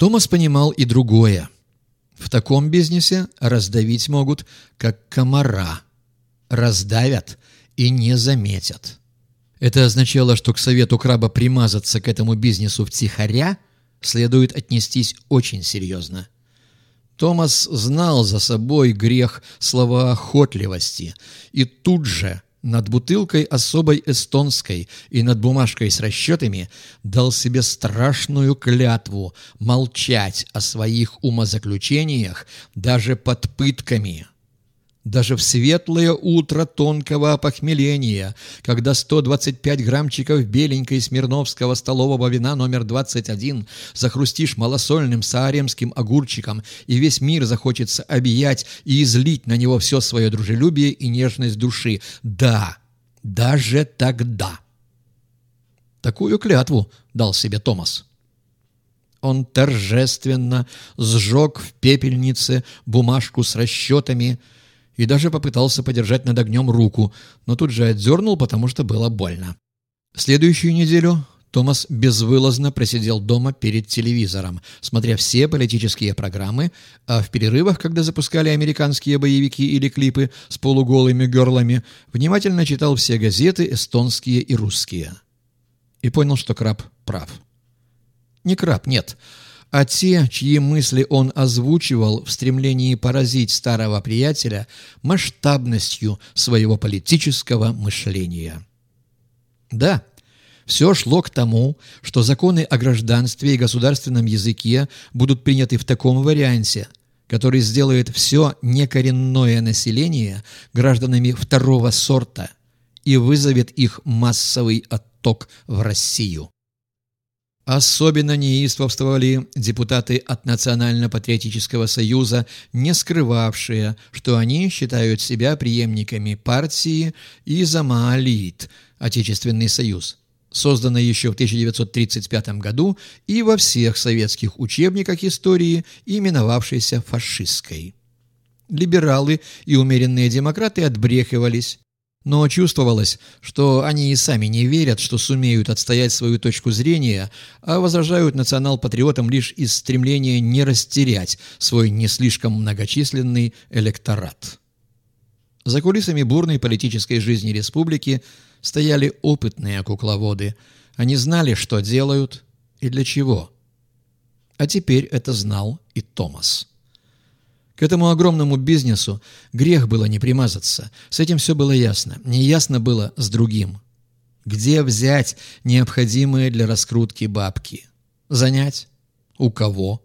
Томас понимал и другое. В таком бизнесе раздавить могут, как комара. Раздавят и не заметят. Это означало, что к совету краба примазаться к этому бизнесу втихаря следует отнестись очень серьезно. Томас знал за собой грех словоохотливости и тут же над бутылкой особой эстонской и над бумажкой с расчетами дал себе страшную клятву молчать о своих умозаключениях даже под пытками. Даже в светлое утро тонкого опохмеления, когда 125 граммчиков беленькой смирновского столового вина номер 21 захрустишь малосольным сааремским огурчиком, и весь мир захочется объять и излить на него все свое дружелюбие и нежность души. Да, даже тогда. Такую клятву дал себе Томас. Он торжественно сжег в пепельнице бумажку с расчетами, и даже попытался подержать над огнем руку, но тут же отдернул, потому что было больно. Следующую неделю Томас безвылазно просидел дома перед телевизором, смотря все политические программы, а в перерывах, когда запускали американские боевики или клипы с полуголыми герлами, внимательно читал все газеты, эстонские и русские. И понял, что краб прав. Не краб, нет а те, чьи мысли он озвучивал в стремлении поразить старого приятеля масштабностью своего политического мышления. Да, все шло к тому, что законы о гражданстве и государственном языке будут приняты в таком варианте, который сделает все некоренное население гражданами второго сорта и вызовет их массовый отток в Россию. Особенно неистовствовали депутаты от Национально-патриотического союза, не скрывавшие, что они считают себя преемниками партии Изамаалит, Отечественный союз, созданной еще в 1935 году и во всех советских учебниках истории, именовавшейся фашистской. Либералы и умеренные демократы отбрехивались, но чувствовалось, что они и сами не верят, что сумеют отстоять свою точку зрения, а возражают национал-патриотам лишь из стремления не растерять свой не слишком многочисленный электорат. За кулисами бурной политической жизни республики стояли опытные кукловоды. Они знали, что делают и для чего. А теперь это знал и Томас. К этому огромному бизнесу грех было не примазаться. С этим все было ясно. Неясно было с другим. Где взять необходимые для раскрутки бабки? Занять? У кого?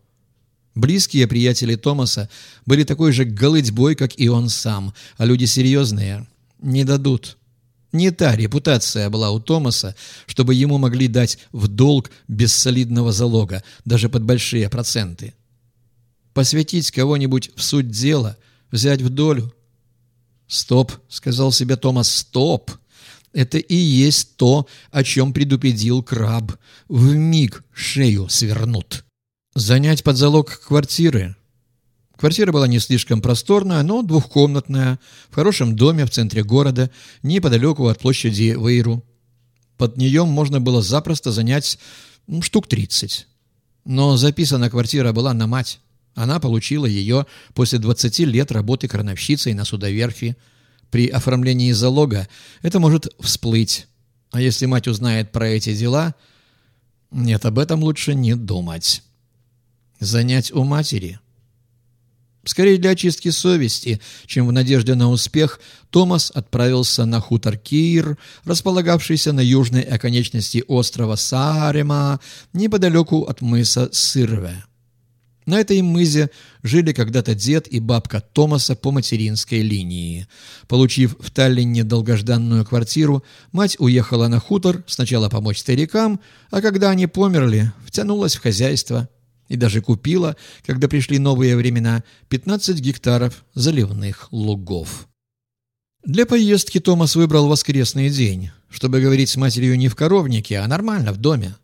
Близкие приятели Томаса были такой же голыдьбой, как и он сам, а люди серьезные не дадут. Не та репутация была у Томаса, чтобы ему могли дать в долг без солидного залога, даже под большие проценты посвятить кого-нибудь в суть дела, взять в долю. «Стоп», — сказал себе Томас, — «стоп». Это и есть то, о чем предупредил краб. В миг шею свернут. Занять под залог квартиры. Квартира была не слишком просторная, но двухкомнатная, в хорошем доме в центре города, неподалеку от площади Вейру. Под нее можно было запросто занять ну, штук тридцать. Но записана квартира была на мать. Она получила ее после 20 лет работы крановщицей на судоверфи. При оформлении залога это может всплыть. А если мать узнает про эти дела, нет, об этом лучше не думать. Занять у матери. Скорее для очистки совести, чем в надежде на успех, Томас отправился на хутор Кир, располагавшийся на южной оконечности острова Саарема, неподалеку от мыса Сырве. На этой мызе жили когда-то дед и бабка Томаса по материнской линии. Получив в Таллине долгожданную квартиру, мать уехала на хутор сначала помочь старикам, а когда они померли, втянулась в хозяйство и даже купила, когда пришли новые времена, 15 гектаров заливных лугов. Для поездки Томас выбрал воскресный день, чтобы говорить с матерью не в коровнике, а нормально, в доме.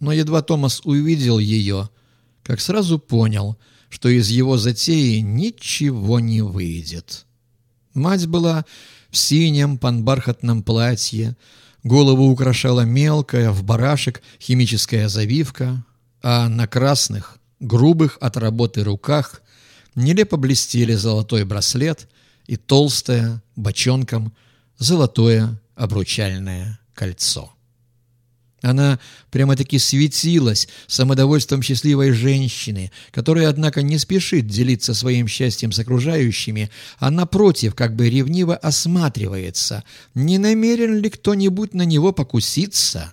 Но едва Томас увидел ее – как сразу понял, что из его затеи ничего не выйдет. Мать была в синем панбархатном платье, голову украшала мелкая в барашек химическая завивка, а на красных, грубых от работы руках нелепо блестели золотой браслет и толстое, бочонком, золотое обручальное кольцо. Она прямо-таки светилась самодовольством счастливой женщины, которая, однако, не спешит делиться своим счастьем с окружающими, а, напротив, как бы ревниво осматривается, не намерен ли кто-нибудь на него покуситься.